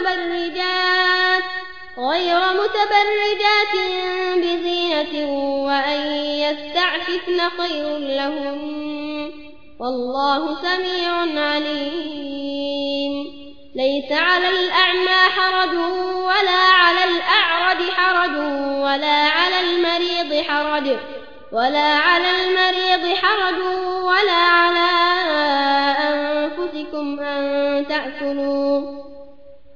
متبرجات غير متبرجات بزينة وأن يستعففن خير لهم. والله سميع عليم. ليس على الأعمى حرج ولا على الأعرج حرج ولا على المريض حرج ولا على المريض حرج ولا على أنفسكم أن تأكلوا.